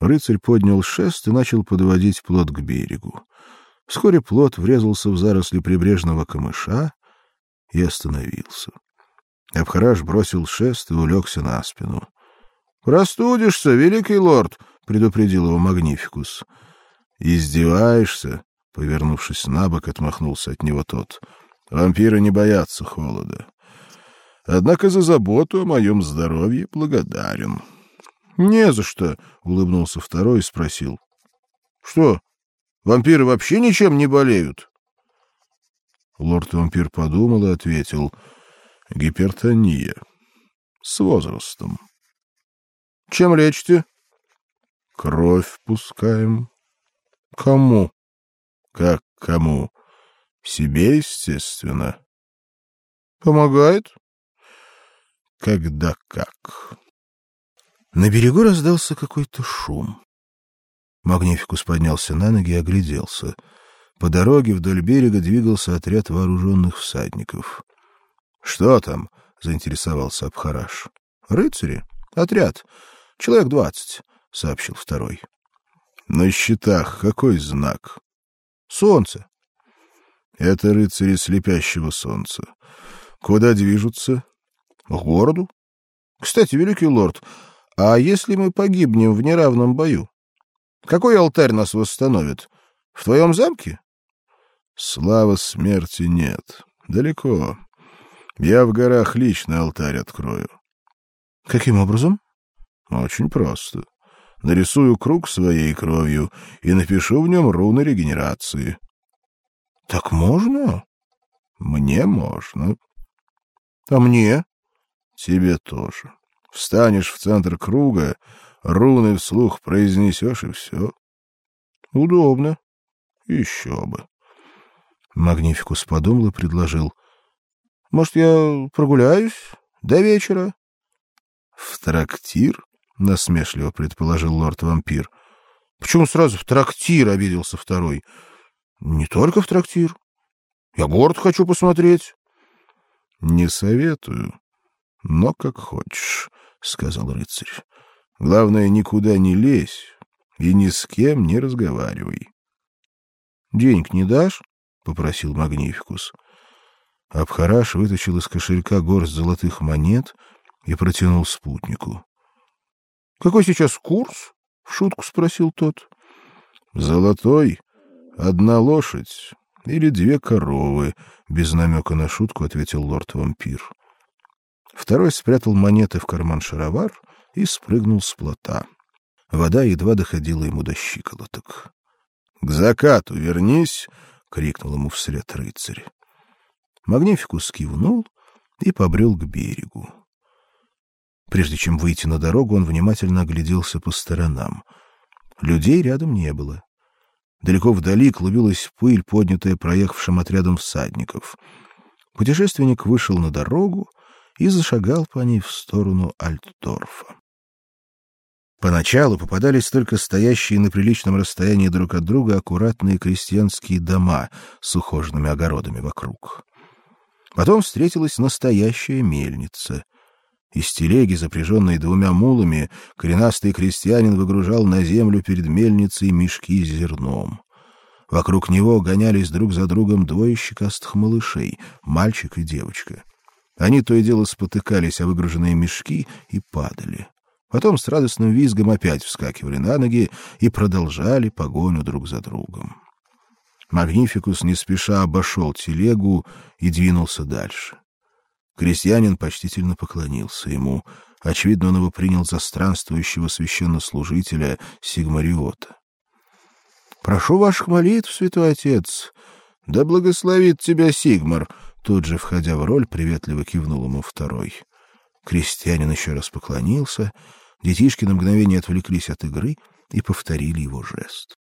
Рыцарь поднял шест и начал подводить плот к берегу. Вскоре плот врезался в заросли прибрежного камыша и остановился. Абхараш бросил шест и улегся на спину. Простудишься, великий лорд, предупредил его Магнификус. Издеваешься? Повернувшись на бок, отмахнулся от него тот. Вампиры не боятся холода. Однако за заботу о моем здоровье благодарен. Не за что, улыбнулся второй и спросил: Что? Вампиры вообще ничем не болеют? Лорд-вампир подумал и ответил: Гипертония с возрастом. Чем лечите? Кровь пускаем. Кому? Как кому? Себе, естественно. Помогает? Когда как? На берегу раздался какой-то шум. Магнификус поднялся на ноги и огляделся. По дороге вдоль берега двигался отряд вооруженных всадников. Что там? заинтересовался Абхараш. Рыцари, отряд, человек двадцать, сообщил второй. На щитах какой знак? Солнце. Это рыцари слепящего солнца. Куда движутся? К городу. Кстати, великий лорд, а если мы погибнем в неравном бою? Какой алтарь нас восстановит? В твоем замке? Слава смерти нет. Далеко. Я в горах лично алтарь открою. Каким образом? Очень просто. Нарисую круг своей кровью и напишу в нем руны регенерации. Так можно? Мне можно. А мне? Тебе тоже. Встанешь в центр круга, руны вслух произнесешь и все. Удобно. Еще бы. Магнификус подумал и предложил: может, я прогуляюсь до вечера? В трактир? насмешливо предположил лорд-вампир. Почему сразу в трактир, обиделся второй. Не только в трактир. Я город хочу посмотреть. Не советую, но как хочешь, сказал рыцарь. Главное, никуда не лезь и ни с кем не разговаривай. Денег не дашь? попросил Магнификус. Абхараш вытащил из кошелька горсть золотых монет и протянул спутнику. Какой сейчас курс? в шутку спросил тот. Золотой одна лошадь или две коровы, без намека на шутку ответил лорд-вампир. Второй спрятал монеты в карман шаровар и спрыгнул с плота. Вода едва доходила ему до щиколоток. К закату вернись, крикнул ему вслед рыцарь. Магнификус кивнул и побрел к берегу. Прежде чем выйти на дорогу, он внимательно огляделся по сторонам. Людей рядом не было. Далеко вдали клубилась пыль, поднятая проехавшим отрядом всадников. Путешественник вышел на дорогу и зашагал по ней в сторону Альтдорфа. Поначалу попадались только стоящие на приличном расстоянии друг от друга аккуратные крестьянские дома с ухоженными огородами вокруг. Потом встретилась настоящая мельница. Из телеги, запряженной двумя мулами, коренастый крестьянин выгружал на землю перед мельницей мешки с зерном. Вокруг него гонялись друг за другом двое щекастых малышей, мальчик и девочка. Они то и дело спотыкались о выгруженные мешки и падали. Потом с радостным визгом опять вскакивали на ноги и продолжали погоню друг за другом. Магнификус не спеша обошел телегу и двинулся дальше. Крестьянин почтительно поклонился ему. Очевидно, он его принял за странствующего священнослужителя Сигмариота. Прошу ваших молитв, святой отец. Да благословит тебя Сигмар, тут же входя в роль, приветливо кивнул ему второй. Крестьянин еще раз поклонился, детишки на мгновение отвлеклись от игры и повторили его жест.